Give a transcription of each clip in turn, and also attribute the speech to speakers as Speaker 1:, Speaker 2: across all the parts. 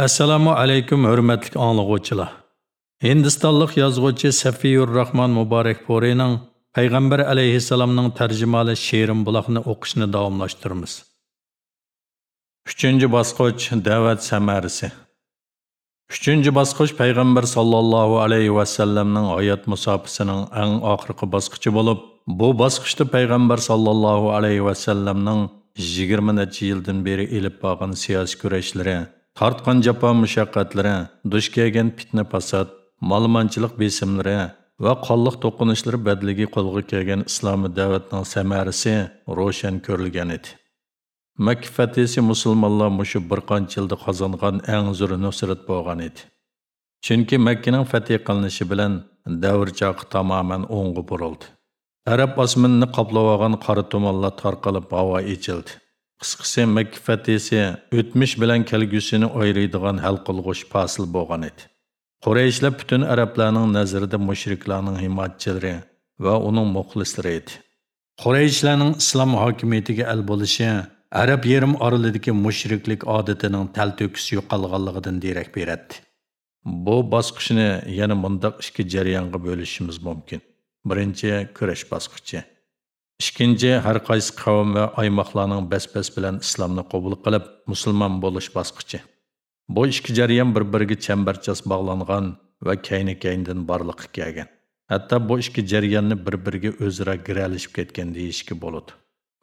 Speaker 1: Assalomu alaykum hurmatli anglovchilar. Hindistonlik yozuvchi Safiyur Rahman Muborak Porining Payg'ambar alayhissalomning tarjimali she'rim buloqni o'qishni davomlashtiramiz. 3 bosqich da'vat samarasi. 3 bosqich payg'ambar sallallohu alayhi va sallamning hayot musofasining eng oxirgi bosqichi bo'lib, bu bosqichda payg'ambar sallallohu alayhi va sallamning 20 necha yildan beri elib borgan siyosiy kurashlari tortgan jafo mushaqqatlari duch kelgan fitna fasod molmonchilik besimlari va qonliq to'qinishlari badligi qo'lga kelgan islomi da'vatning samarasi ro'shan ko'rilgan edi. Makka fatisi musulmonlar mushu bir qancha yilda qozongan eng zo'r nusrat bo'lgan edi. Chunki makkaning fatih qilinishi bilan davr chog'i tamoman o'ng'i burildi. Arab osmonini qoplab olgan qora tumonlar tarqalib havo echildi Qısqası Məkkə fətisi o'tmish bilan kelgusini ayırıdığan hal qılğuş pasil bo'lgan edi Qurayşlar butun arablarning nazarida mushriklarning himoyachilari va uning muxlislari edi Qurayşlərin islom hokimiyatiga al bo'lishi arab yerim aralığındakı mushriklik odatining talto'kis yo'qolganligidan derak beradi. Bu bosqichni yana mundoq ikki jarayonga bo'lishimiz mumkin. Birinchi kurash bosqichi. Ikkinchi har qaysi qavm va oymoqlarning bas-bas bilan islomni qabul qilib musulmon bo'lish bosqichi. Bu ikki jarayon bir biriga chambarchas bog'langan va kayni kayndan borliqqa kelgan. Hatto bu ikki jarayonni bir biriga o'zaro giralishib ketgan deyishga bo'ladi.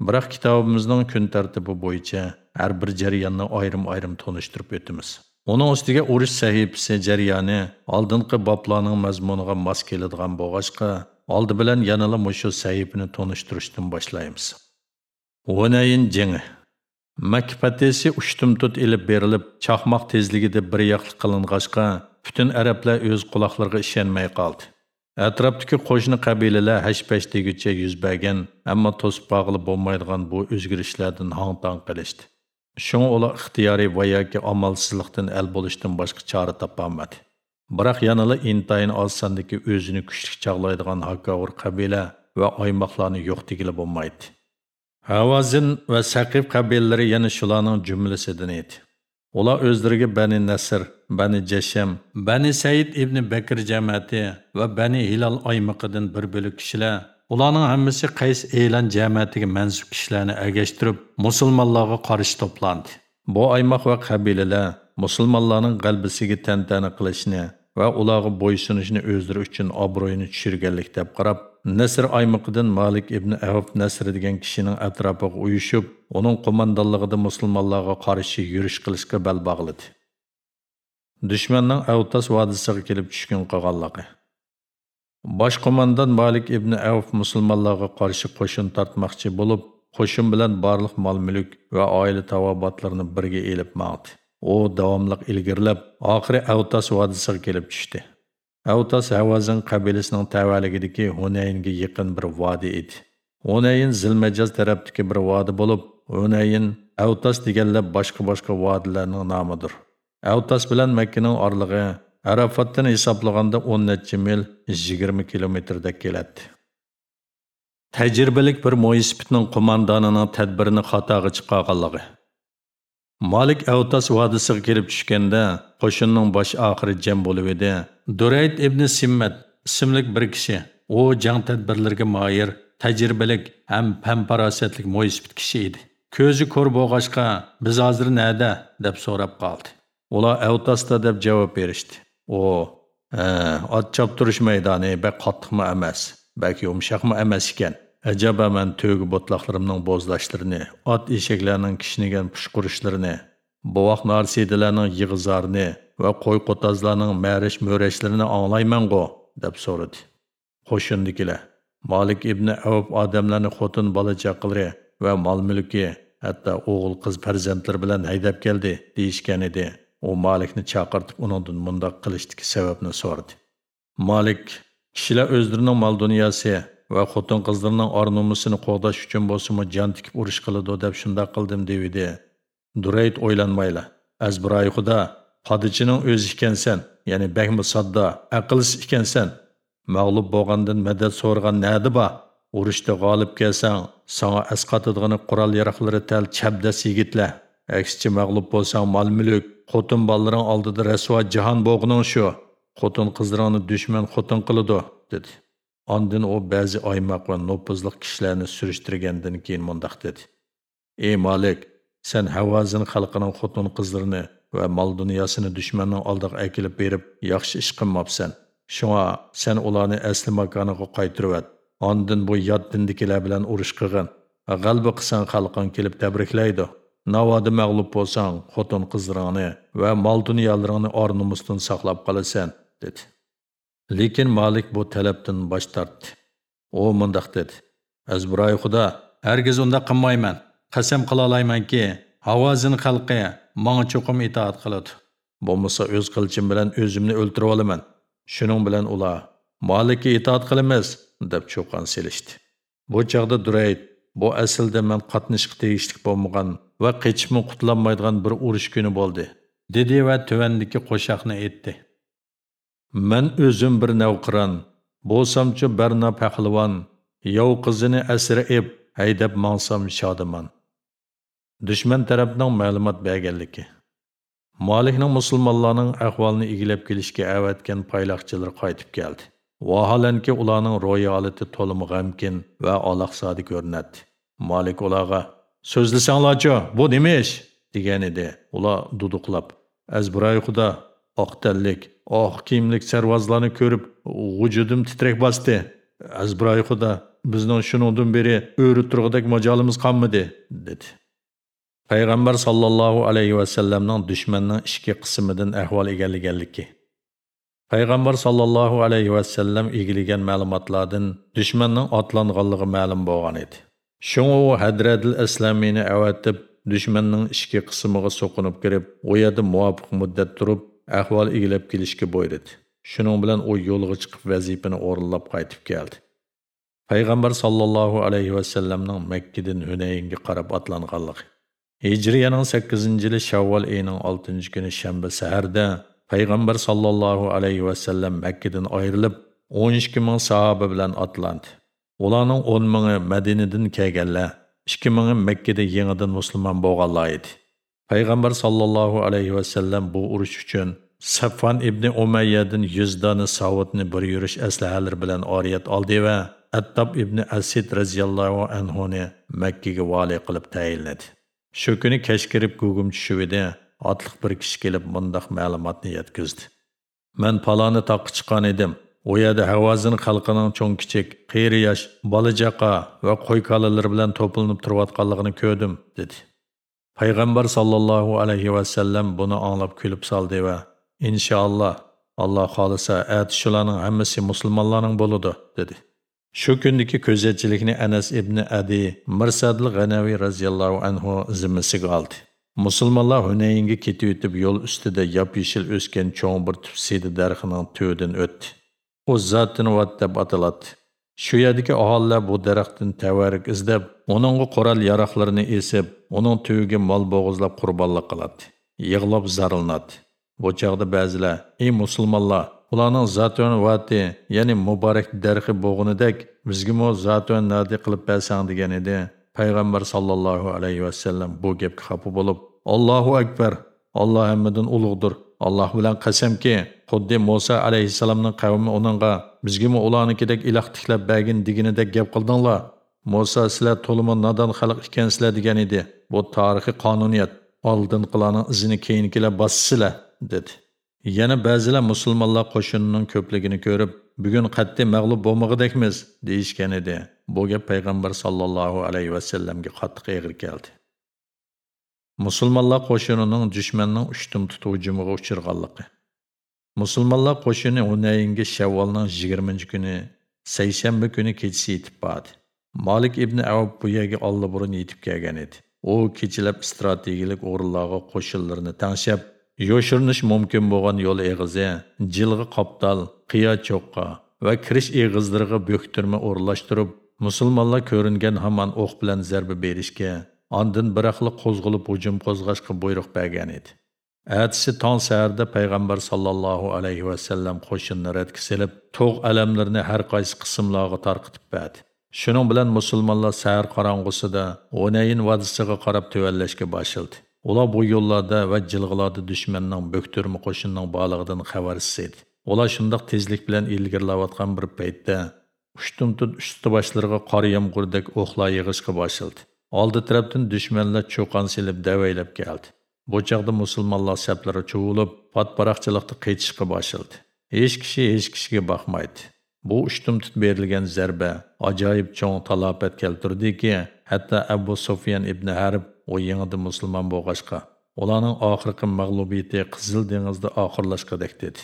Speaker 1: Biroq kitobimizning kun tartibi bo'yicha har bir jarayonni ayrim ayrim tunishtirib o'tamiz. Uning ustiga urush sahifasi jarayoni oldingi boblarning mazmuniga mos keladigan bo'lg'achqa oldi bilan yanala mushu sahifani tonishtirishdan boshlaymiz Hunayn jengi Makka fatisi ushtumtut ilib berilib, chaqmoq tezligida bir yoqli qiling'achqa, butun arablar o'z quloqlariga ishonmay qoldi. Atrofdagi qo'shni qabilalar hash-pash deguncha yuz bergan, ammo to'sib qog'ilib bo'lmaydigan bu o'zgarishlardan hong-tong qilishdi. Shunga ular ixtiyoriy va yoki amalsizlikdan el bo'lishdan boshqa chora yanala intayin oz sondagi o'zini kuchli chaqlaydigan Hakkavur qabila va oymoqlarni yo'q bo'lmaydi. Havazin va saqib qabilalari yana shularning jumlasidan edi. Ular o'zlariga Bani Nasr, Bani Jasham, Bani Said ibn Bakr jamiyati va Bani hilol oymoqidan bir bo'lik kishilar Ularning hammasi qays e'lon jamiyatiga mansub kishilarni agashtirib, musulmonlarga qarshi to'plandi. Bu aymaq va qabilalar musulmanların qalbisiga tantana qilishni va ulağı bo'ysunishni o'zlari üçün obro'yini tushirganlik deb qarab nasr aymiqidan malik ibn avf nasr degan kishining atrofiga uyushib uning qo'mondonligida musulmonlarga qarshi yurish qilishga bel bog'ladi dushmanning avtas vodisiga kelib tushgan qolganligi. Bosh qo'mondon malik ibn avf musulmonlarga qarshi qo'shin tortmoqchi bo'lib qo'shin bilan barliq mol mulk va oila tavobatlarini birga elib maqdi u davomliq ilgirlab oxiri avtos vodisiga kelib tushdi. Avtos havazin qabilasining tavaligidagi hunaynga yaqin bir vodi edi. Hunayn zilmajaz tarafdagi bir vodi bo'lib hunayn avtos deganlab boshqa boshqa vodilarning nomidir. Avtos bilan makkaning orlig'i arafatdan hisoblaganda o'n necha mil yigirma kilometrda keladi tajribalik bir moisipitning qo'mondonining tadbirini xatoga chiqarganligi Malik Avtas vodisiga kelib tushganda qo'shinning bosh oxiri jam bo'lib edi. Durayt ibn Simmat ismli bir kishi, u jang tadbirlarga moyir, tajribalik ham pamparosatlik mo'ysbit kishi edi. Ko'zi ko'r bo'lg'achqa, biz hozir nada deb so'rab qoldi. Ular Avtasda deb javob berishdi. O, e, ot choptirish maydoni bak qattiqmi emas, balki yumshoqmi emas ekan. Acaba mən tövgü botlaqlarımның bozlaşlarını, at eşeklərinin kişinigen puşquruşlarını, boğaq narsidilərinin yığızarını və qoy qotazlarının məriş möreşlərini anlayman qo, deb sorudu. Qoşundikilə, Malik ibn Avf adamlarını xotun bala çaqılırı və mal mülki, hətta oğul qız farzandlar bilan haydab keldi deyishgan edi. U Malikni chaqirtib uningdan mundaq qilishdagi sababni so'radi. Malik kishilar o'zlarining mal dünyası va xotin qizlarning or nomusini qo'g'dash uchun bo'lsimi jon tikib urush qiladi deb şunda qildim devidi durayt o'ylanmayla. Azbiroy xudo podichining o'zi ekansan ya'ni bakmi sodda aqlsiz ekansan. Mag'lub bo'lgandan madad so'rgan nadi ba? urushda g'olib kelsang sanga asqatadigan qurol yaroqlari tel chabdas yigitlar. Aksicha mag'lub bo'lsang mal mülük, xotun balların oldida rasvo jahon boğunun shu. Xotin qizlaringni dushman xotin qiladi dedi Ondan o ba'zi oymoq va nopuzliq kishilarni surishtirgandan keyin mundoq dedi. Ey Malik, sen Havazin xalqining xotin qizlarini va mol dunyosini dushmanning oldiga akilib berib, yaxshi ish qilmabsan. Shunga sen ularni asli makoniga qaytirib at. Ondan bu yot dindikilar bilan urush qilgin. Va g'alba qilsan xalqing kelib tabriklaydi. Navoda mag'lub bo'lsang, xotin qizlaringni va mol dunyolaringni ornumusdan saqlab qolasan, dedi. Lekin Malik bu talabdan bosh tortdi. U mundaq dedi: "Azbiroy Xudo, hargiz unda qilmayman. Qasam qila olaymanki, Havozin xalqi menga cho'qim itoat qiladi. Bo'lmasa o'z qilchim bilan o'zimni o'ltirib olaman. Shuning bilan ular Malikka itoat qilamiz deb cho'qon selishdi. Bu chaqda Durayd bu aslida men qatnashga tegishlik bo'lmagan va qechibmi qutlanmaydigan bir urush kuni bo'ldi. dedi va tuvandiki qo'shoqni aytdi. Men o'zim bir navqiron, bo'lsamchi Barna pahlavon, yov qizini asira eb, haydab mansam shodaman. Dushman tarafning ma'lumot berganligi. Malikning musulmonlarning ahvolini egilib kelishga avatgan payloqchilar qaytib keldi. Vaholanki ularning ro'yi holati to'lim g'amkin va alaqsodi ko'rinadi. Malik ularga "So'zlasanglarchi, bu nima ish?" degan edi. Ular duduqlab, "Azbiroy xudo, oqtanlik, oq kiyimlik sarvozlarni ko'rib, vujudim titrak bosdi. Azbiroy xudo, bizning shuningdan beri o'ri turg'idek majolimiz qolmadi", dedi. Payg'ambar sallallohu alayhi va sallamning dushmanning ichki qismidan ahvol egallaganligi. Payg'ambar sallallohu alayhi va sallam egilagan ma'lumotlardan dushmanning otlanganligi ma'lum bo'lgan edi. Shunga u Hadradil Islamiyni avatib, dushmanning ichki qismiga so'qinib kirib, u yerda muvofiq muddat turib, ahvol egilib kelishga buyurdi. Shuning bilan u yo'lga chiqib vazifani o'rinlab qaytib keldi. Payg'ambar sallallohu alayhi va sallamning Makka Hunaynga qarab atlanganligi. Hijriyaning 8-yili Shavvol oyining 6-kuni shanba saharda payg'ambar sallallohu alayhi va sallam Makka dan ayrilib 12 ming sahoba bilan otlandi. Ularning 10 mingi Madinadan kelganlar, 2 mingi Makkada yangidan musulmon bo'lganlar edi. Payg'ambar sallallohu alayhi va sallam bu urush uchun Safvan ibn Umayyadan 100 dona savutni bir yurish aslahalari bilan oriyat oldi va Attab ibn Asid radhiyallohu anhu ni Makka ga vali qilib tayinladi. Shu kuni kech kirib gugum tushib otliq bir kishi kelib bundoq ma'lumotni yetkazdi. Men paloni taqqa chiqqan edim. U yerda Havazin xalqining cho'ng kichik, qiyri yosh, bolajaqa va qo'y kalalar bilan to'planib turayotganligini ko'rdim, dedi. Payg'ambar sallallohu alayhi va sallam buni anglab kulib soldi va inshaalloh Alloh xolisa at shularning hammasi musulmonlarning bo'ladi, dedi. Shu kundagi ko'zatchilikni Anas ibn Adi Mirsadil G'anaviy radhiyallohu anhu zimmasiga oldi. Musulmonlar Hunaynga ketib o'tib yo'l ustida yop-yeshil o'sgan cho'ng bir tufsidi daraxining tuvidan o'tdi. U zotini vat deb ataladi. Shu yerdagi aholilar bu daraxtdan tavarik izlab, uningga qoral yaroqlarini esib, uning tuviga mol bo'g'izlab qurbonlik qiladi. Yig'lab zarilnadi. Bu chaqda ba'zilar: "Ey musulmonlar, ularning zatun vati, ya'ni muborak darxi bo'g'inidek bizgimi zatun nadi qilib bersang degan edi. Payg'ambar sallallohu alayhi vasallam bu gapga xafa bo'lib, Allohu akbar, Alloh hammadan ulug'dir. Alloh bilan qasamki, xuddi Musa alayhissalomning qavmi uningga bizgimi ularnikidek iloh tiklab bergin deginidek gap qildinglar. Musa sizlar to'lima nodon xalq ekansizlar degan edi. Bu tarixiy qonuniyat. Oldinqilarning izini keyingilar bossizlar, dedi. Yana ba'zilar musulmonlar qo'shinining ko'pligini ko'rib, bugun qat'iy mag'lub bo'lmag'idekmiz deyishgan edi. Bu gap payg'ambar sallallohu alayhi vasallamga qattiq eg'ir keldi. Musulmonlar qo'shinining dushmanning ushtum tutuv hujumiga uchirganligi. Musulmonlar qo'shini Hunaynga Shavvolning 20 kuni, seshanba kuni kechasi yetib bordi. Malik ibn Avb bu yerga allaburun yetib kelgan edi. U kechalab strategik o'rinlarga qo'shinlarini tangshab, yo'shirinish mumkin bo'lgan yo'l eg'izi, jilg'i qoptal, qiya cho'qqa va kirish eg'izlariga bo'ktirma o'rlashtirib, musulmonlar ko'ringan hamon o'q bilan zarba berishga, ondan biraqli qo'zg'ilib hujum qo'zg'ashga buyruq bergan edi. Әтсі таң сәрді пайғамбар саллаллаху алейхи вассалам қошынны рәткі селіп, тоқ әлемлеріні әр қайсы қысымлағы тарқытып бәді. Шының білән мұсылманлар сәр қараңғысыда Онайын вадысыға қарап төвәлләшке башылды. Ола бұй yollarda вә жылғылады дүшменнің бөктүрмі қошынның бағалығыдың қаварысыз еді. Ола шындық тезлік білән елгірлаватқан бір пәйтті, үштімтін үсті башларға қар ямғырдек оқла еғішкі башылды. Алды тәрәптін дүшменлер чоқан селіп дәвәйләп келді. Bu çağda musulmonlar saflari cho'g'ilib, patparaqchilikda qaytishga boshildi. Hech kishi hech kishiga boqmaydi. Bu ushtumtut berilgan zarba ajoyib cho'ng talofat keltirdiki, hatto Abu Sufyan ibn Harb u yengida musulmon bo'lg'achqa, ularning oxirgi mag'lubiyati Qizil dengizda oxirlashqadek dedi.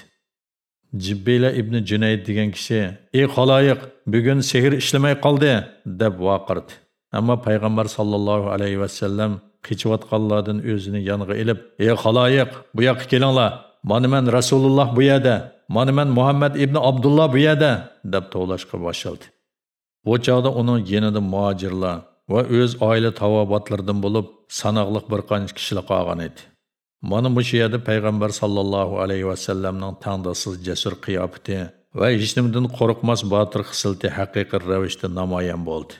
Speaker 1: Jibbeyla ibn Junayd degan kishi, "Ey xaloyiq, bugun sehr ishlamay qoldi" deb vaqirdi. Ammo payg'ambar sallallohu alayhi va sallam qichiyotganlardan o'zini yonga ilib, "Ey xaloyiq, bu yoqqa kelinglar. Mana men Rasululloh bu yerda, mana men Muhammad ibn Abdulloh bu yerda" deb to'lashga boshladi. Bu chog'da uning yanida muhojirlar va o'z oila tavobatlardan bo'lib, sanoqli bir qancha kishilar qolgan edi. Mana bu yerda payg'ambar sallallohu alayhi va sallamning tangdasiz jasur qiyofati va hech nimadan qo'rqmas botir xislati haqiqiy ravishda namoyon bo'ldi.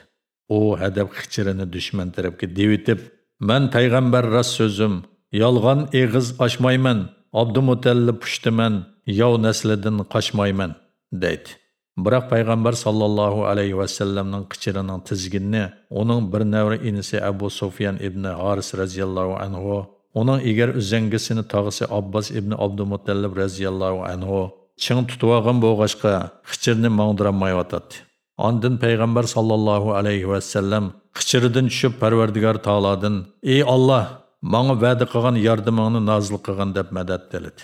Speaker 1: U hadab xichirini dushman tarafga devitib, Мән пәйғәмбәр рас сөзім, ялған еғіз ашмаймын, Абдумутәллі пүштімән, яу нәслідін қашмаймын, дейді. Бірақ Пайғамбар саллаллаху алейхи вассаламның қычырының тізгінні, оның бір нәврі инісі Әбу Софиян ибн Арис разияллаху әнғу, оның егер үзәңгісіні тағысы Аббас ибн Абдумутәллі разияллаху әнғу, чың тұтуағын болғашқа қычырны маңдырамай ватады. Mangdirammayotadi. Peygamber payg'ambar aleyhi alayhi sellem xichiridan tushib Parvardigar taoladan: "Ey Alloh, menga va'da qilgan yordamingni nozil qilgin" deb madad tiladi.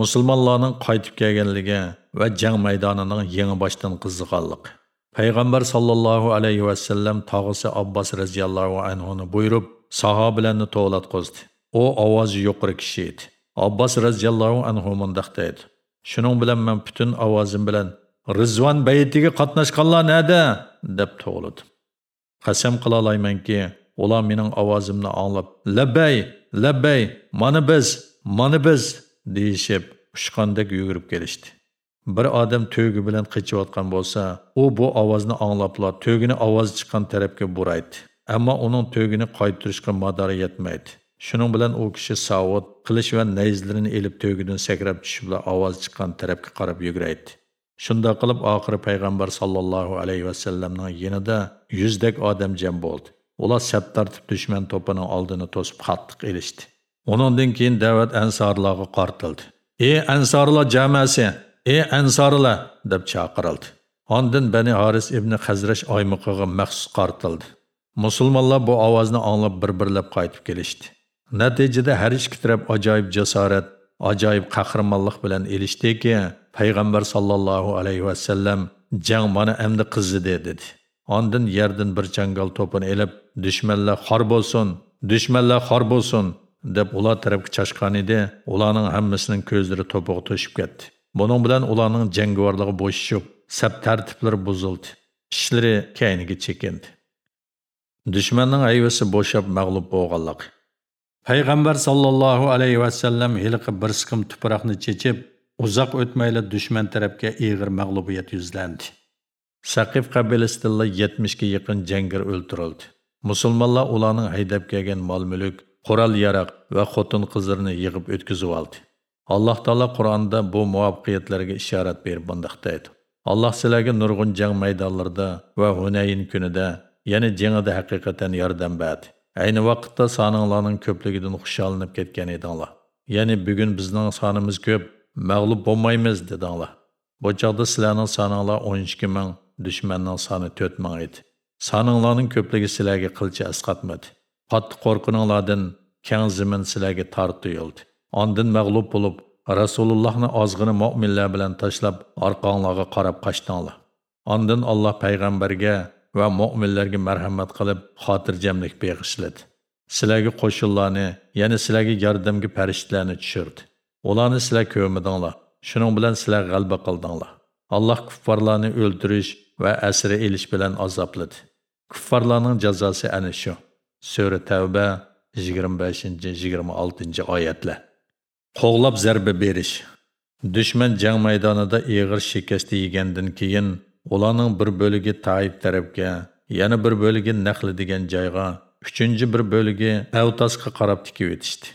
Speaker 1: Musulmonlarning qaytib kelganligi va jang maydonining yangi boshdan qiziqanligi. Payg'ambar aleyhi alayhi sellem tog'isi Abbos radhiyallohu anhu ni buyurib sahobalarni to'g'latqizdi u ovozi yuqori kishi edi abbos radhiyallohu anhu mundoq shuning bilan men butun ovozim bilan rizvon bayitiga qatnashganlar nada deb to'g'ladi qasam qila olaymanki ular mening ovozimni anglab labbay labbay mana biz mana biz deyishib uchqondek yugurib kelishdi bir odam to'gi bilan qichiyotgan bo'lsa u bu ovozni anglabla to'gini ovoz chiqqan tarafga buraydi Ammo uning to'gini qaytirishga madori yetmaydi. Shuning bilan u kishi savod qilish va nayzlarini elib to'gidan sakrab tushib ovoz chiqqan tarafga qarab yuguraydi. Shunda qilib oxiri payg'ambar sallallohu alayhi vasallamning yonida yuzdek odam jam bo'ldi. Ular sap tartib dushman to'pining oldini to'sib qattiq elishdi. Uningdan keyin da'vat ansorlarga qartildi. "Ey ansorlar jamasi, ey ansorlar" deb chaqirildi. Ondan Bani Haris ibn Hazrash oymiqiga maxsus qartildi. Musulmonlar bu ovozni anglab bir-birlab qaytib kelishdi. Natijada har ikki taraf ajoyib jasorat, ajoyib qahramonlik bilan erishdiki payg'ambar sollallohu alayhi va sallam jang mana endi qizidi dedi. Ondan yerdan bir changal to'pini elib, dushmanlar xor bo'lsin, dushmanlar xor bo'lsin deb ular tarafga chashqan edi. Ularning hammasining ko'zlari to'piga to'shib ketdi. Buning bilan ularning jangovarligi bo'shishib, sab tartiblari buzildi. Ishlari kayniga chekindi. dushmanning ayvasi bo'shab mag'lub bo'lganlik payg'ambar sollallohu alayhi vasallam hiliqi bir siqim tuproqni chechib uzoq o'tmayla dushman tarafga eg'ir mag'lubiyat yuzlandi. Saqif qabilisida yetmishga yaqin jangir o'ltirildi musulmonlar ularning haydab kelgan mol mulk qurol yaroq va xotin qizlarni yig'ib o'tkazib oldi. Alloh taolo qur'onda bu muvaffaqiyatlarga ishorat berib bundoq deydi. Alloh sizlarga nurg'un jang maydonlarida va hunayin kunida ya'ni jangida haqiqatan yordam berdi. Ayni vaqtda soninglarning ko'pligidan xushalanib ketgan edinglar. Ya'ni bugun bizning sonimiz ko'p mag'lub bo'lmaymiz dedinglar. Bu joyda sizlarning soninglar o'n ikki ming dushmanning soni to'rt ming edi. Soninglarning ko'pligi sizlarga qilcha asqatmadi. Qattiq qo'rqininglardan keng zimin sizlarga tortildi. tuyuldi. Mag'lub bo'lib rasulullohni ozg'ini mu'minlar bilan tashlab orqanglarga qarab qochdinglar Ondan alloh payg'ambarga va mu'minlarga marhamat qilib xotirjamlik beg'ishladi. Sizlarga qo'shinlarni ya'ni sizlarga yordamga farishtalarni tushirdi. Ularni sizlar ko'midinglar shuning bilan sizlar g'alaba qildinglar. Alloh kuffarlarni o'ldirish va asri elish bilan azobladi. Kuffarlarning jazosi ana shu. Sura tavba 25-26 oyatlar. Qo'g'lab zarba berish. Dushman jang maydonida ig'ir shikast yegandan keyin ularning bir bo'ligi Taif tarafga, yana bir bo'ligi Naxli degan joyga, uchinchi bir bo'ligi Avtasga qarab tikib etishdi.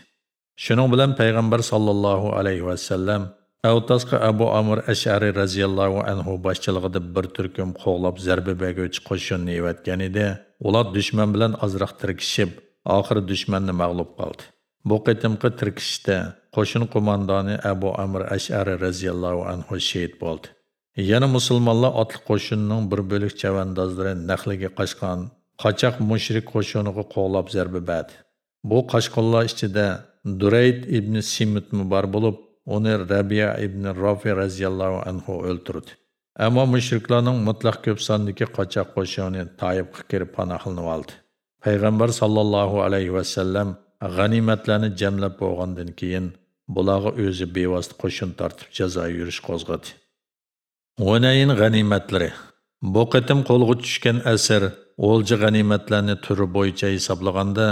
Speaker 1: Shuning bilan payg'ambar sollallohu alayhi vasallam Avtasga Abu Amr Ash'ari radhiyallohu anhu boshchiligida bir turkum qo'g'lab zarba berguvchi qo'shinni evatgan edi. Ular dushman bilan azroq tirkishib, oxiri dushmanni mag'lub qildi. Bu qitimqi tirkishda qo'shin qo'mondoni Abu Amr Ash'ari radhiyallohu anhu shahid bo'ldi. Yana musulmonlar otli qo'shinining bir bo'lik chavandozlari Naxliga qochgan qochoq mushrik qo'shiniga qo'g'lab zarba berdi. Bu qochqonlar ichida Durayd ibn Simut bar bo'lib, uni Rabiya ibn Rafi radhiyallohu anhu o'ldirdi. Ammo mushriklarning mutlaq ko'p sondagi qochoq qo'shini Toyibga kirib panohlanib oldi. Payg'ambar sallallohu alayhi va sallam g'animatlarni jamlab bo'lgandan keyin bularga o'zi bevosita qo'shin tartib jazo yurish qo'zg'adi. Hunayn g'animatlari Bu qitim qo'lga tushgan asr o'lja g'animatlarni turi bo'yicha hisoblaganda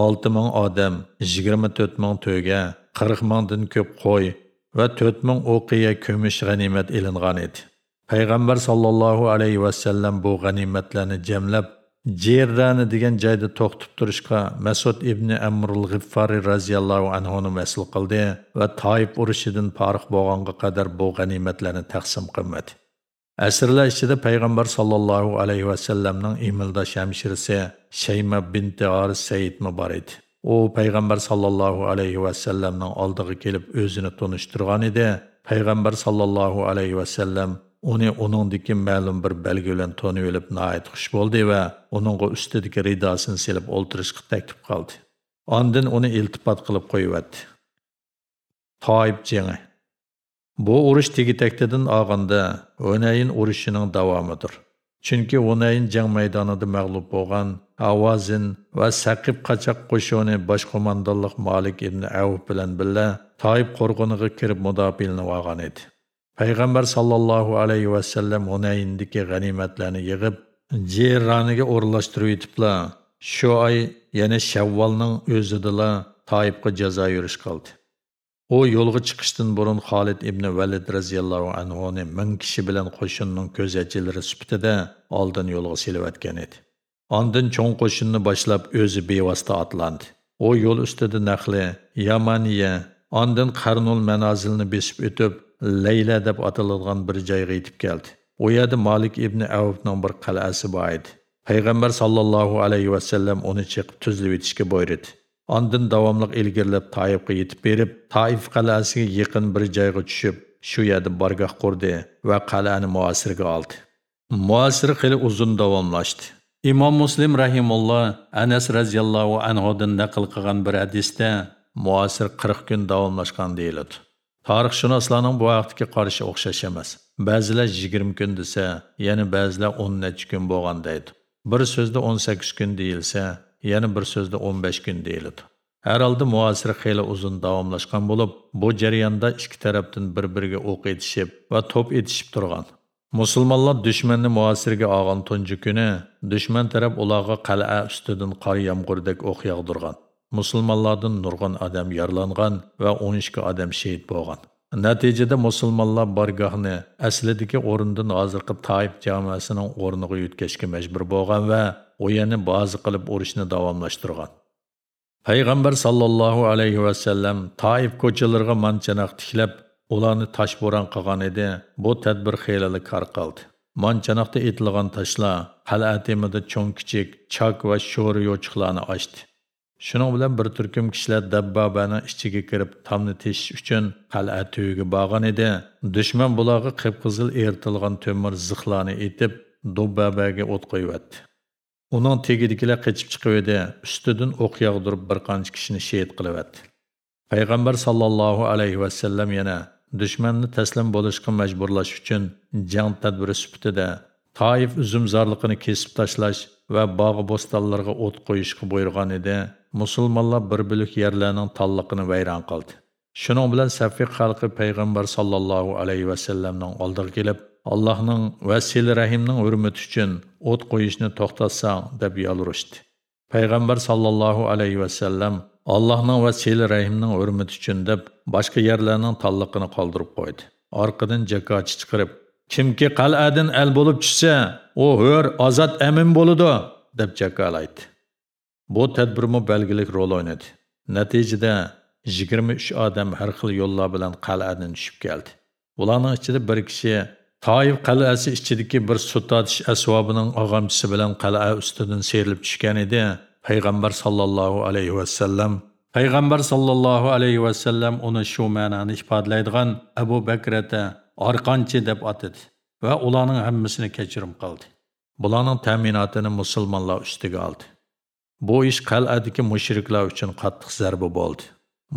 Speaker 1: 6 ming odam, 24 ming to'ga, 40 mingdan ko'p qo'y va 4 ming o'qiya kumush g'animat ilingan edi. Payg'ambar sallallohu alayhi va sallam bu g'animatlarni Jerrani degan joyda to'xtab turishga Mas'ud ibn Amrul G'iffari radhiyallohu anhu ni mas'ul qildi va Toyib urushidan farq bo'lganga qadar bu g'animatlarni taqsim qilmadi. Asrlar ichida payg'ambar sollallohu alayhi va sallamning imildosh hamshirasi Shayma binti Aris Said bor edi. U payg'ambar sollallohu alayhi va sallamning oldiga kelib o'zini tunishtirgan edi. Payg'ambar sollallohu alayhi va sallam uni uningdagi ma'lum bir belgi bilan to'nib olib nihoyat xush bo'ldi va uningga ustidagi ridosini silib o'ltirishga taklif qildi. Ondan uni iltifot qilib qo'yibdi. Toyib jengi Bu urush tegitaktidan olganda Hunayn urushining davomidir. Chunki Hunayn jang maydonida mag'lub bo'lgan Avazin va Saqib qachoq qo'shini bosh qo'mondonlik малик ibn Avf bilan birga Toyib qo'rg'oniga kirib mudofiilni olgan edi. Payg'ambar sallallohu alayhi va sallam g'animatlarni yig'ib, jerraniga o'rinlashtirib yetiblar. Shu oy, ya'ni Shavvolning o'zidala toibga jazo yurish qildi. U yo'lga chiqishdan burun Xolid ibn Valid roziyallohu anhuni ming kishi bilan qo'shinning ko'zachilari sifatida oldin yo'lga silayotgan edi. Ondan cho'ng qo'shinni boshlab o'zi bevosita otlandi. U yo'l ustida Nahli, Yamaniya, ondan Qarnul manozilni besib o'tib, Layla deb ataladigan bir joyga yetib keldi. U yerda Malik ibn Avfning bir qal'asi bor edi. Payg'ambar sallallohu alayhi va sallam uni chiqib tuzlab etishga buyurdi. Ondan davomliq ilgirlab Taifga yetib berib, Taif qal'asiga yaqin bir joyga tushib, shu yerda bargoh qurdi va qal'ani muasirga oldi. Muasir xili uzun davomlashdi. Imom Muslim rahimulloh Anas radhiyallohu anhudan naql qilgan bir hadisda muasir 40 kun davomlashgan deyiladi. Tarixshunoslarning bu vaqtga qarashi o'xshash emas. Ba'zilar 20 kun desa, yana ba'zilar 10 necha kun bo'lgan deydi. Bir so'zda 18 kun deyilsa, yana bir so'zda 15 kun deyiladi. Har holda muasir xeyli uzun davomlashgan bo'lib, bu jarayonda ikki tarafdan bir-biriga o'q etishib va to'p etishib turgan. Musulmonlar dushmanni muasirga olgan tunji kuni dushman taraf ularga qal'a ustidan qor yomg'irdak o'q yog'dirgan. Musulmonlardan nurg'on odam yaralangan va 12 odam shahid bo'lgan. Natijada musulmonlar bargohni aslidagi o'rindan hozirgi Toyib jamoasining o'rniga yutkashga majbur bo'lgan va u yana ba'zi qilib urushni davomlashtirgan. Payg'ambar sallallohu alayhi va sallam Toyib ko'chalariga manchanoq tiklab, ularni toshbo'ron qilgan edi. Bu tadbir xeylali kar qildi. Manchanoqda etilgan toshlar qal'a temida cho'ng kichik, chok va sho'ri yo'chiqlarni ochdi. Shuning bilan bir turkum kishilar dabbabaning ichiga kirib tomni тешиш uchun qal'a tuyiga borgan edi. Dushman bularga qip-qizil eritilgan temir zixlarni etib, dobbabaga o't qo'yibdi. Uning tegidikilar qochib chiqib edi, ustidan o'q yog'dirib bir qancha kishini shahid qilyapti. Payg'ambar sallallohu alayhi va sallam yana dushmanni taslim bo'lishga majburlash uchun jang tadbiri sifatida Taif uzumzorligini kesib tashlash va bog' bo'stonlarga o't qo'yishga buyurgan edi. Musulmonlar bir bo'lik yerlarning tanliqini vayron qildi. Shuning bilan Safiq xalqi payg'ambar sallallohu alayhi va sallamning oldiga kelib, Allohning va sil rahimning hurmati uchun o't qo'yishni to'xtatsang deb yolrishdi. Payg'ambar sallallohu alayhi va sallam Allohning va sil rahimning hurmati uchun deb boshqa yerlarning tanliqini qoldirib qo'ydi. Orqadan jakochi chiqarib, kimki qal'adan al bo'lib tushsa, u hur ozod amin bo'ladi deb jakolaydi. Bu tədbirmi belgilik rol oynadı. Natijada 23 odam har xil yo'llar bilan qal'adan tushib keldi. Ularning ichida bir kishi Toyib qal'asi ichidagi bir sutatish asbobining og'amchisi bilan qal'a ustidan serilib tushgan edi. Payg'ambar sallallohu alayhi vasallam Payg'ambar sallallohu alayhi vasallam uni shu ma'noni ifodalaydigan Abu Bakrata orqanchi deb atadi va ularning hammasini kechirim qildi. Bularning ta'minotini musulmonlar ustiga oldi. Bu ish qal'adagi mushriklar uchun qattiq zarba bo'ldi.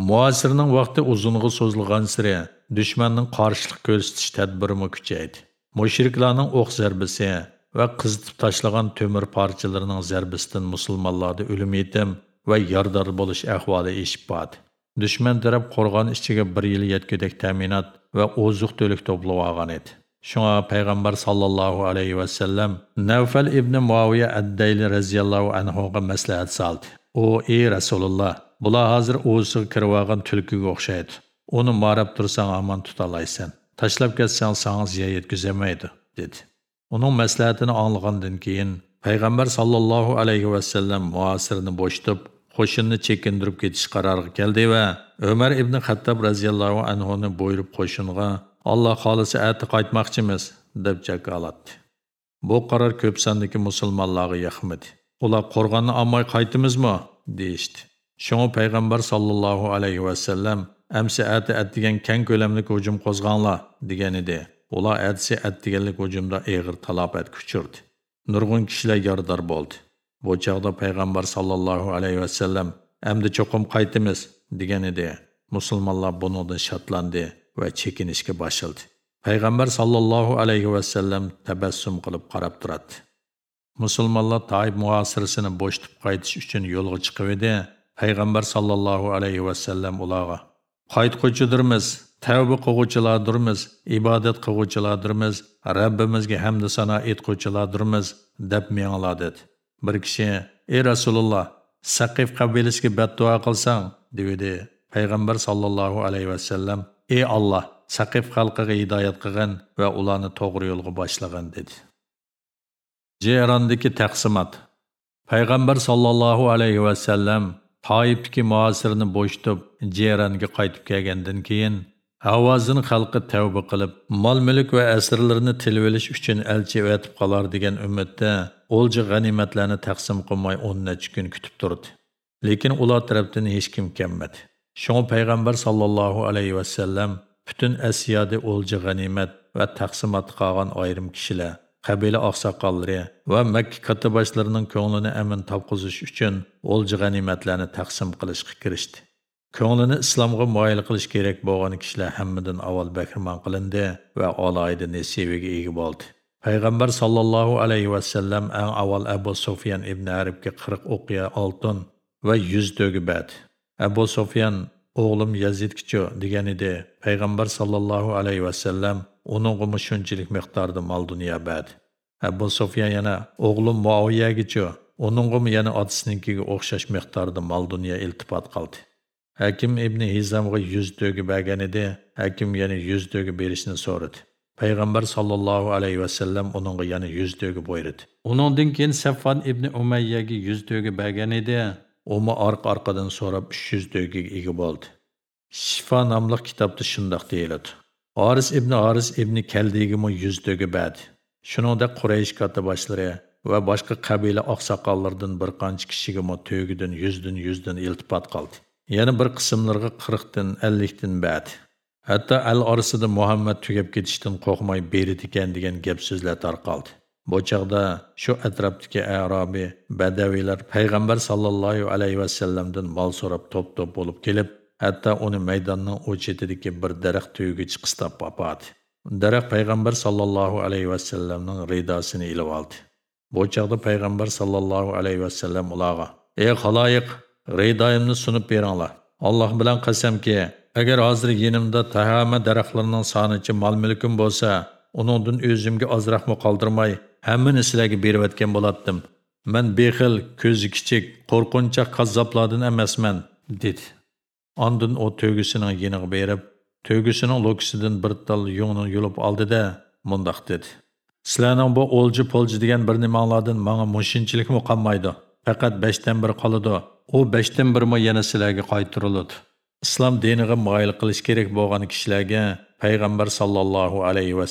Speaker 1: Muasirning vaqti uzunga so'zilgan siri dushmanning qarshilik ko'rsatish tadbirimi kuchaydi. Mushriklarning o'q zarbasi va qizitib tashlagan temir parchalarining zarbasidan musulmonlarda o'lim yetim va yordar bo'lish ahvoli eshib bordi. Dushman taraf qo'rg'on ichiga bir yil yetgudek ta'minot va oziq to'lik to'plab olgan edi. Шуңа пайғамбар саллаллаһу алейхи ва саллам Навфал ибн Муавия ад-Дайли разияллаһу анһуга мәслихат салды. О ey Расулуллах, була хәзер уысыга киреп алган түлкегә охшайды. Оны марап турсаң аман тута алайсан. Ташлап кетсәң саңа зыя yetkizemeydi, dedi. Оның мәслихатын аңлагандан кейін пайғамбар саллаллаһу алейхи ва саллам муасирны бошытып, qo'shinni chekindirib ketish qaroriga keldi ва Umar ибн Xattab radhiyallohu anhu ni bo'yrib Alloh xolisi ati qaytmoqchimiz deb jakalatdi. Bu qaror ko'p sondagi musulmonlarga yoqmadi. Ular qo'rg'onni olmay qaytimizmi deyishdi. Shunga payg'ambar sallallohu alayhi va sallam amsi ati atdigan keng ko'lamli hujum qo'zg'anglar degan edi. Ular atsi atdiganlik hujumda eg'ir talofat kuchirdi. Nurg'un kishilar yordar bo'ldi. Bu chaqda payg'ambar sallallohu alayhi va sallam "Endi cho'qim qaytimiz" degan edi. Musulmonlar bundan shotlandi va chekinishga boshildi Payg'ambar sallallohu alayhi va sallam tabassum qilib qarab turadi. Musulmonlar Taib muasirasini bo'shtib qaytish uchun yo'lga chiqib edi. Payg'ambar sallallohu alayhi va sallam ularga qaytquchidirmiz, tavba qilguvchilardirmiz, ibodat qilguvchilardirmiz, Rabbimizga hamd sano etguvchilardirmiz deb menglar dedi. Bir kishi: "Ey Rasululloh, Saqif qabilasiga badduo qilsang" dedi. Payg'ambar sallallohu alayhi va sallam: "Ey Allah, Saqif xalqiga hidoyat qilgan va ularni to'g'ri yo'lga boshlagan" dedi. Jerandagi taqsimot Payg'ambar sallallohu alayhi va sallam Toyibdagi muasirni bo'shtib, Jeranga qaytib kelgandan keyin Havozin xalqi tavba qilib, mol-mulk va asirlarni tilib olish uchun elchi etib qolar degan umidda o'lja g'animatlarni taqsim qilmay 10 necha kun kutib turdi. Lekin ular tomonidan hech kim kelmadi. Shunga payg'ambar sallallohu alayhi va sallam butun Asiyada o'lja g'animat va taqsimot qilgan ayrim kishilar qabila oqsoqollari va Makka kattaboshlarining ko'nglini amin topqizish uchun o'lja g'animatlarni taqsim qilishga kirishdi. Ko'nglini islomga moyil qilish kerak bo'lgan kishilar hammadan avval bahramon qilindi ва oloyida nasibaga ega bo'ldi. Пайғамбар sallallohu alayhi ва саллам eng avval Abu Sufyan ибн Aribga 40 o'qiya oltin ва 100 to'gi berdi. Abu Sufyan o'g'lim Yazidkicho degan edi. Payg'ambar sallallohu alayhi va sallam uningga shunchalik miqdorda mol dunyo berdi. Abu Sufyan yana o'g'lim Muaviyagicho uningga yana otasininkiga o'xshash miqdorda mol dunyo iltifot qildi. Hakim ibn Hizamga 100 to'gi bergan edi. Hakim yana 100 to'gi berishni so'radi. Payg'ambar sallallohu alayhi va sallam uningga yana 100 to'gi buyurdi. Uningdan keyin Safvan ibn Umayyaga 100 to'gi bergan edi. Oma orqa-orqadan so'rab 300 to'giga ega bo'ldi. Shifa nomli kitobda shundoq deyiladi. Aris ibn Aris ibn Kaldiyga 100 to'gi berdi. Shuningdek Quraysh kattaboshlari va boshqa qabila oqsoqollardan bir qancha kishiga to'gidan 100 dan 100 dan iltifot qildi. Yana bir qismlarga 40 dan 50 dan berdi. Hatto al orasida Muhammad tugab ketishdan qo'rqmay berdi ekan degan gap so'zlar tarqaldi. Bu çağda şu atrofdagi Arabi, Badaviylar payg'ambar sallallahu aleyhi va sallamdan mal so'rab to'p-to'p bo'lib kelib, onu meydanın o o'chetidagi bir daraxt tuyiga chiqistab opadi. Daraxt payg'ambar sallallahu aleyhi va sallamning ridasını ilib aldı. Bu çağda payg'ambar sallallahu aleyhi va sallam ulağa, "Ey xaloyiq, ridoyimni sunib Allah Alloh bilan ki, agar hazır yenimda tahama daraxtlarning sanıcı mal mülküm bo'lsa, uningdan o'zimga ozroqmi qoldirmay, hammani sizlarga berib bo'lardim man Men bexil, ko'zi kichik, qo'rqinchoq qazzoblardan emasman, dedi. Ondan u to'gisining yeniga berib, to'gisining lokisidan bir tal yungni yulib oldida mundoq mundaq dedi. Sizlarning bu o'lji polji degan bir nimalardan menga mushinchilikmi qolmaydi. faqat 5 dan 1 qoladi. U 5 dan 1 mo yana sizlarga qaytariladi. Islom diniga moyil qilish kerak bo'lgan kishilarga payg'ambar sallallohu alayhi va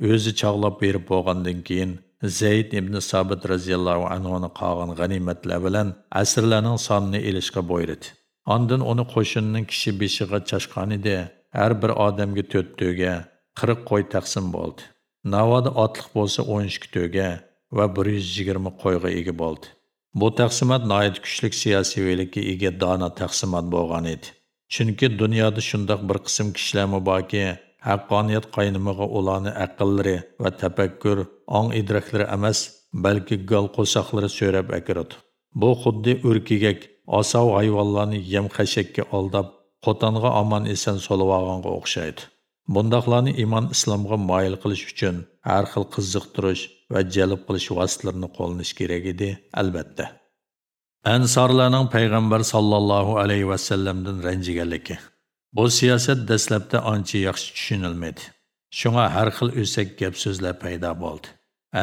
Speaker 1: sallam o'zi chog'lab berib bo'lgandan keyin Zayd ibn Sabit radhiyallohu anhuni qolgan g'animatlar bilan asrlarning sonini elishga buyurdi. Ondan uni qo'shinning kishi beshiga chashqan edi. Har bir odamga 4 to'ga 40 qo'y taqsim bo'ldi. Navoda otliq bo'lsa 12 to'ga va 120 qo'yga ega bo'ldi. Bu taqsimot noyat kuchlik siyosiy velikka ega dona taqsimot bo'lgan edi. Chunki dunyoda shundoq bir qism kishilar borki, haqqoniyat qaynimiga ularni aqllari va tafakkur, ong idraklari emas, balki gol qo'shoqlari so'rab akiradi. Bu xuddi urkigak, osov hayvonlarni yem xashakka aldab, qo'tonga omon eson solib o'xshaydi. bundoqlarni iymon islomga moyil qilish uchun har xil qiziqtirish va jalb qilish vositalarini qo'llanish kerak edi, albatta. Ansorlarning payg'ambar sallallohu alayhi va sallamdan ranjiganligi. Bu siyosat dastlabda ancha yaxshi tushunilmadi. Shunga har xil o'sak gap so'zlar paydo bo'ldi.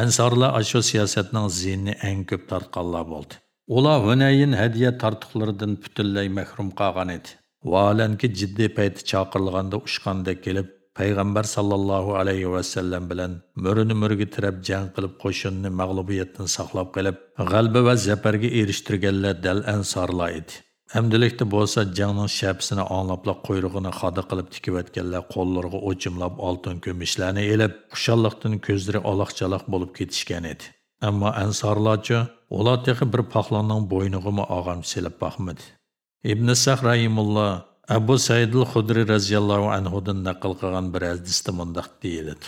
Speaker 1: Ansorlar ashu siyosatning zinni eng ko'p tortqanlar bo'ldi. Ular Hunayn hadiya tortiqlaridan butunlay mahrum qolgan edi. Valanki jiddiy payt chaqirilganda ushqanda kelib, payg'ambar sallallohu alayhi vasallam bilan murini murgi tirab jang qilib qo'shinni mag'lubiyatdan saqlab qilib, g'alaba va zafarga erishtirganlar dal ansorlar edi. Әмділікті болса жаңның шәпісіні аңлапла құйрығыны қады қылып тікіп әткенлер қолларға o'chimlab oltin еліп, құшалықтың көздері алақ-жалақ bo'lib ketishgan edi. Ammo әнсарлачы, ола тегі bir пақланның bo'ynig'imi og'am silib boqmadi. Ibn sah rahimulloh abu saidul xudri roziyallohu anhudan naql qilgan bir hadisda мұндақ deyiladi.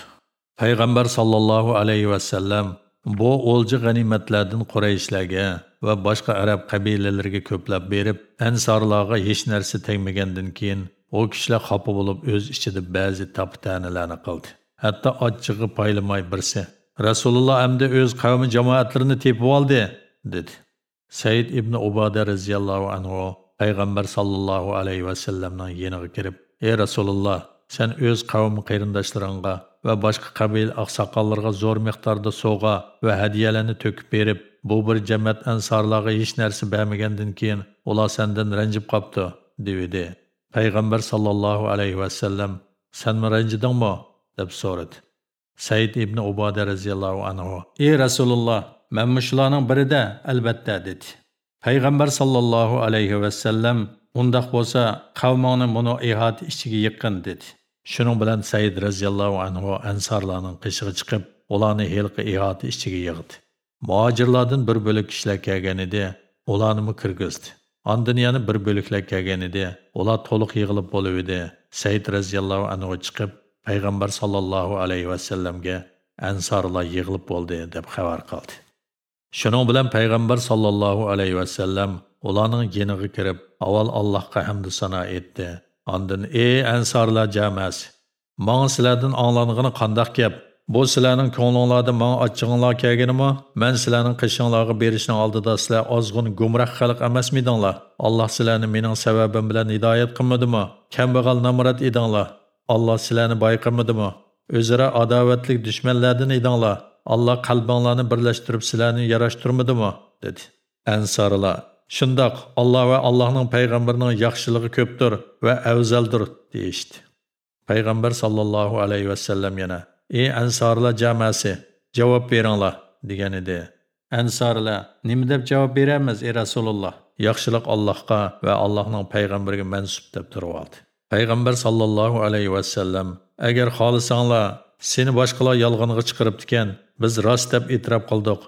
Speaker 1: Payg'ambar саллаллаху alayhi vasallam bu олжы g'animatlardan qurayishlarga va boshqa arab qabilalariga ko'plab berib, ansorlarga hech narsa tegmagandan keyin u kishilar xafa bo'lib o'z ichida ba'zi taptanilarni qildi. Hatto ochchig'i paylamay birsi Rasululloh hamda o'z qavmi jamoatlarini tepib oldi, dedi. Said ibn Ubadah radhiyallohu anhu payg'ambar sallallohu alayhi va sallamning yeniga kirib, "Ey Rasululloh, Сән өз қауым қиырындашларыңға və başqa qabil ağsaqqallarga zor miqdarda soğa və hədiyyələrini töküb verib, bu bir cəmiyyət ənsarlığa heç nərsi bəmigəndən keyin ola səndən rəncib qapdı, deyildi. Peyğəmbər sallallahu aleyhi və səlləm, sən mi rəncidinmi? dəb sorudu. Səid ibn Ubadə rəziyallahu anhu. Ey Rasulullah, mən müşlanın biri də, əlbəttə, dedi. Peyğəmbər sallallahu aleyhi və səlləm, Undaq bo'lsa, qavmingni buni ihot ichiga yiqqin dedi. Shuning bilan Said radhiyallohu anhu ansorlarning qishig'i chiqib, ularni helqi ihoti ichiga yig'di. Muhojirlardan bir bo'lik kishilar kelgan edi, ularni kirgizdi. Ondan yana bir bo'liklar kelgan edi, ular to'liq yig'ilib bo'lib edi. Said radhiyallohu anhu chiqib, payg'ambar sallallohu alayhi va sallamga ansorlar yig'ilib bo'ldi deb xabar qildi. Shuning bilan payg'ambar sallallohu alayhi va sallam ularning yeniga kirib, avval Allohga hamd sano etdi. Ondan ey ansorlar jamoasi, menga sizlardan anglangani qandoq gap? Bu sizlarning ko'nglinglarda menga ochchig'inglar kelganimi? Men sizlarning qishinglarga berishni oldida sizlar ozg'in gumroh xalq emasmidinglar? Alloh sizlarni mening sababim bilan hidoyat qilmadimi? Kambag'al namrat edinglar. Alloh sizlarni boy qilmadimi? O'zaro adovatlik dushmanlardan edinglar. Alloh qalbinglarni birlashtirib sizlarni yarashtirmadimi? dedi. Ansorlar Shundoq Alloh va Allohning payg'ambarining yaxshiligi ko'pdir va afzaldir deyishdi. Payg'ambar sallallohu alayhi vasallam yana: "Ey ansorlar jamoasi, javob beringlar" degan edi. Ansorlar: "Nima deb javob beramiz, ey Rasululloh?" Yaxshilik Allohga va Allohning payg'ambariga mansub deb Пайғамбар oldi. Payg'ambar sallallohu alayhi vasallam: "Agar xohlasanglar, seni boshqalar yolg'onga chiqaribdikan, biz rost deb e'tirof qildik.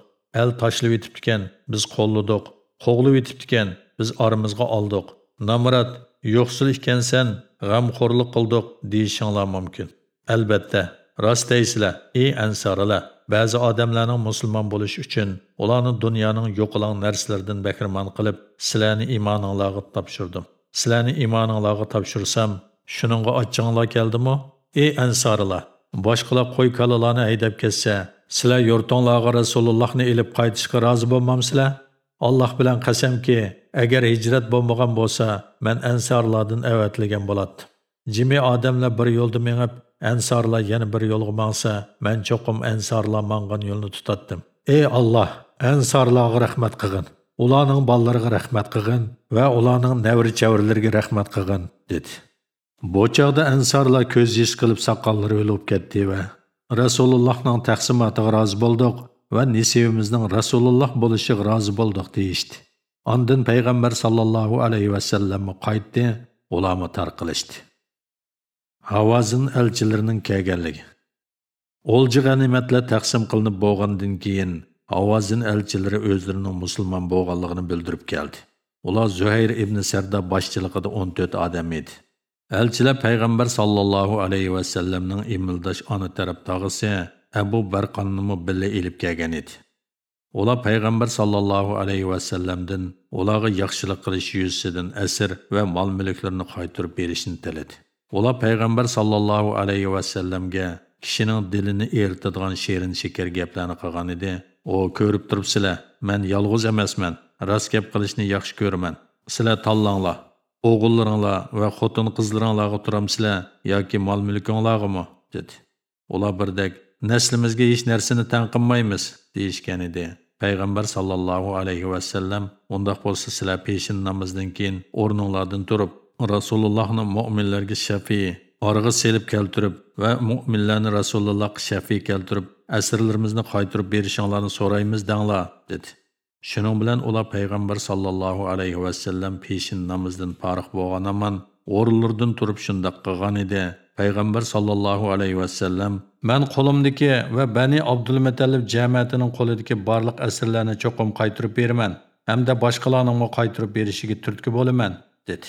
Speaker 1: El tashlab etibdikan, biz qo'lladik." Qo'g'lib etibdikan biz oramizga oldiq. Namrat yo'qsil ekansan g'amxo'rlik qildik deyishinglar mumkin. Albatta rost deysizlar ey ansorilar. Ba'zi odamlarning musulmon bo'lish uchun ularni dunyoning yo'qilan narsalardan bahramon qilib sizlarni iymoninglarga topshirdim. Sizlarni iymoninglarga topshirsam shuningga ochchinglar keldimi? Ey ansorilar boshqalar qo'y kalalarni haydab ketsa sizlar yurtinglarga rasulullohni ilib qaytishga rozi bo'lmamsizlar? Alloh bilan qasamki agar hijrat bo'lmagan bo'lsa man ansorlardan avatlagan bo'lardim jimi odamlar bir yo'lda mengib ansorlar yana bir yo'lga mangsa men cho'qim ansorlar mangan yo'lni tutatdim. Ey Alloh, ansorlarga rahmat qilgin ularning bolalariga rahmat qilgin va ularning navri chavrlariga rahmat qilgin dedi. Bu chaqda ansorlar ko'z yish qilib soqollari o'lib ketdi va rasulullohning taqsimotiga rozi bo'ldik. Va nesivimizning rasululloh bo'lishiga rozi bo'ldik deyishdi Ondan payg'ambar sallallohu alayhi va vasallam qaytdi, ularni tarqilishdi. Havozin elchilarining kelganligi. Olji g'animatlar taqsim qilinib bo'lgandan keyin Havozin elchilari o'zlarining musulmon bo'lganligini bildirib keldi. Ular Zuhayr ibn Sarda boshchiligida 14 odam edi. Elchilar payg'ambar sallallohu alayhi va vasallamning imildash ona taraf tog'isi Abu Barqonni billa ilib kelgan edi. Ular payg'ambar sallallohu alayhi vasallamdan ularga yaxshilik qilish yuzasidan asr va mol mulklarni qaytarib berishni tiladi. Ular payg'ambar sallallohu alayhi vasallamga kishining dilini eritadigan shirin shakar gaplarni qilgan edi. U ko'rib turibsizlar, men yolg'iz emasman, rost gap qilishni yaxshi ko'raman. Sizlar tanlanglar. O'g'illaringlar va xotin qizlaringlarga turamsizlar yoki mol mulkinglargami? dedi. Ular birdek naslimizga hech narsani tanqinmaymiz deyishgan edi. Payg'ambar sallallohu alayhi va sallam undaq bo'lsa sizlar peshin namozdan keyin o'rninglardan turib Rasulullohni mu'minlarga shafi org'i selib keltirib va mu'minlarni Rasulullohga shafi keltirib asrlarimizni qaytirib berishinglarni so'raymiz danglar dedi. Shuning bilan ular payg'ambar sallallohu alayhi va sallam peshin namozdan farq bo'lgan aman o'rinlardan turib shundoq qilgan edi. Payg'ambar sollallohu alayhi vasallam man qo'limdagi va bani abdulmutallib jamiyatining qo'lidagi barliq asrlarni cho'qim qaytirib beraman hamda boshqalarning qaytirib berishiga turtki bo'laman dedi.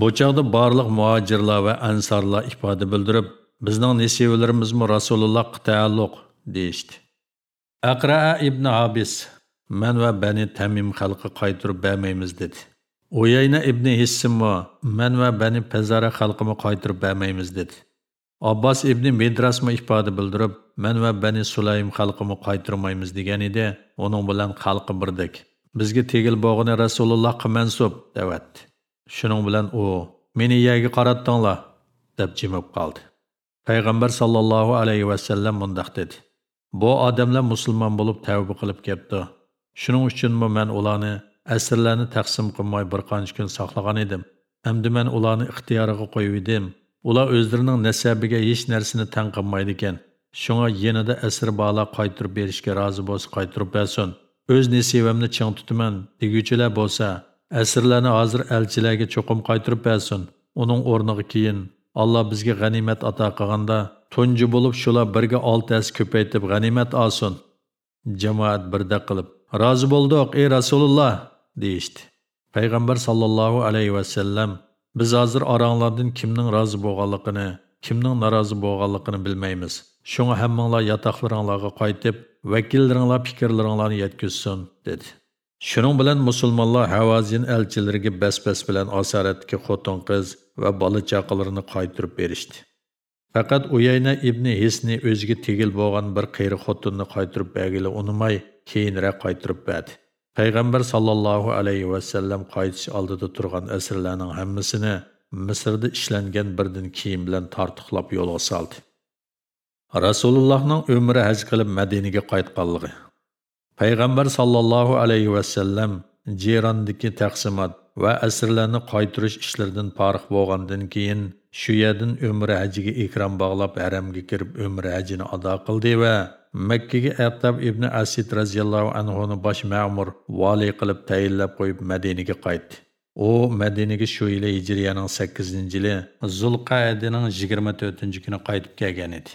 Speaker 1: Bu chog'da barliq muhojirlar va ansorlar ifoda bildirib bizning nesivalarimizmi rasulullohga taalluq deyishdi. Aqraa ibn habis man va bani tamim xalqi qaytirib bermaymiz dedi. Uyayna ibn Hissimmo men va Bani Pazara xalqimi qaytirib bermaymiz dedi. Abbos ibn Midrasmo ifoda bildirib, men va Bani Sulaym xalqimi qaytirmaymiz degan edi. Uning bilan xalqi birdik Bizga tegil bog'ini Rasulullohga mansub davatdi Shuning bilan u meni yagi qaratdinglar deb jimib qoldi. Payg'ambar sallallohu alayhi va sallam mundaq dedi. Bu odamlar musulmon bo'lib tavba qilib ketdi. Shuning uchunmi men ularni əsrlərini taqsim qilmay bir qanç kun saqlagan edim. Əmdi mən ularni ixtiyoriga qo'yib edim. Ular o'zlarining nasabiga hech narsani tan qilmaydi ekan shunga yanada asr bola qaytirib berishga rozi bo'lsa qaytirib bersin. O'z nesivamni ching tutaman deguchilar bo'lsa. Əsrlərini hozir elchilarga cho'qim qaytirib bersin. Uning o'rniga keyin alloh bizga g'animat ato qilganda tunji bo'lib shular birga olti as ko'paytib g'animat olsin. Jamoat birda qilib. Rozi bo'ldik ey rasululloh. Deyishdi. Payg'ambar sollallohu alayhi vasallam biz hozir oranglardan kimning rozi bo'lganligini kimning norozi bo'lganligini bilmaymiz. Shunga hammanglar yotoqlaringlarga qaytib vakillaringlar fikrlaringlarni yetkazsin dedi. Shuning bilan musulmonlar havazin elchilariga bas bas bilan asoratdagi xotin qiz va bola chaqalarini Фақат berishdi. Faqat uyayna ibn hisni o'ziga tegil bo'lgan bir qiyri xotinni qaytirib bergili unimay keyinroq qaytirib sallallahu payg'ambar sollallohu alayhi vasallam qaytish oldida turgan asrlarning hammasini misrda ishlangan birdan kiyim bilan tortiqlab yo'lga soldi rasulullohning umri haj qilib madinaga qaytganligi. Payg'ambar sollallohu alayhi vasallam jirondagi taqsimot va asrlarni qaytirish ishlaridan parıq bo'lgandan keyin shu yerdan umri hajiga ikrom bog'lab haramga kirib umri hajini ado Мәккеге va Makkaga Асид ibn анһуны radhiyallohu anhuni bosh ma'mur vali qilib tayinlab qo'yib Madinaga qaytdi. U Madinaga shu yili Hijriyaning 8-yili Zulqa'daning 24-kuni qaytib kelgan edi.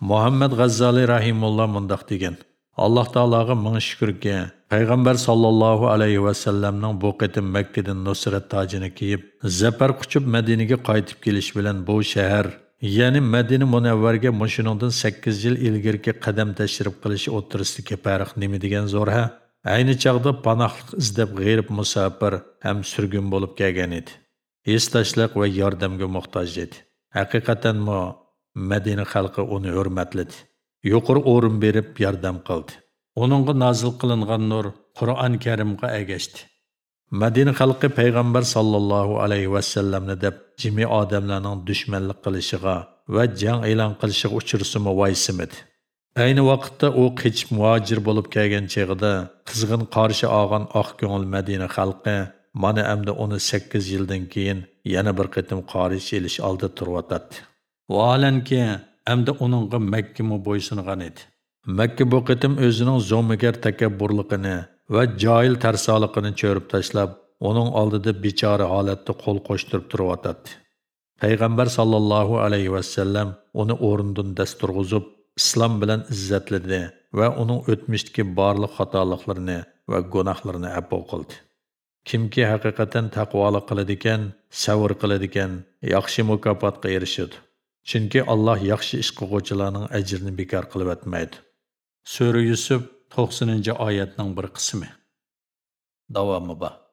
Speaker 1: Muhammad Газзали рахимулла мондак degan: Alloh taologa ming shukrki, payg'ambar саллаллаһу alayhi va sallamning bu кытым Makkadan nusrat tojini kiyib, zafar quchib Madinaga qaytib kelish bilan bu shahar ya'ni madina munavvarga mushuningdan sakkiz yil ilgirki qadam tashrif qilishi o'tirisidagi farq nima degan zo'r ha? Ayni chog'da panohlik izlab g'erib musofir ham surgun bo'lib kelgan edi. Eslashliq va yordamga muhtoj edi. Haqiqatanmi madina xalqi uni hurmatladi. Yuqori o'rin berib yordam qildi. Uningga nozil qilingan nur qur'oni karimga agashdi Madina xalqi payg'ambar sallallohu alayhi vasallamni deb jimi odamlarning dushmanlik qilishiga va jang e'lon qilishiga uchirsinmi voysimidi. Ayni vaqtda u qechib muhojir bo'lib kelgan cheg'ida qizg'in qarshi olgan oq ko'ngil Madina xalqi mana endi uni sakkiz yildan keyin yana bir qitim qorish elish oldi turyotadi. vaolanki endi uningga Makka bo'ysungan edi. Makka bu qitim o'zining zo'migar takabburligini va joil tarsoliqini cho'rib tashlab, uning oldida bechora holatda qo'l qo'shtirib turyotadi. Payg'ambar sollallohu alayhi vasallam uni o'rnidan dasturg'izib islom bilan izzatladi va uning o'tmishdagi barliq xatoliqlarini va gunohlarini afo qildi. Kimki haqiqatan taqvoli qiladigan, savr qiladigan, yaxshi mukofotga erishadi. Chunki Alloh yaxshi ish qilg'uvchilarning ajrini bekor qilib o'tmaydi. Sura Yusuf 90-oyatning bir qismi. Davomi bor.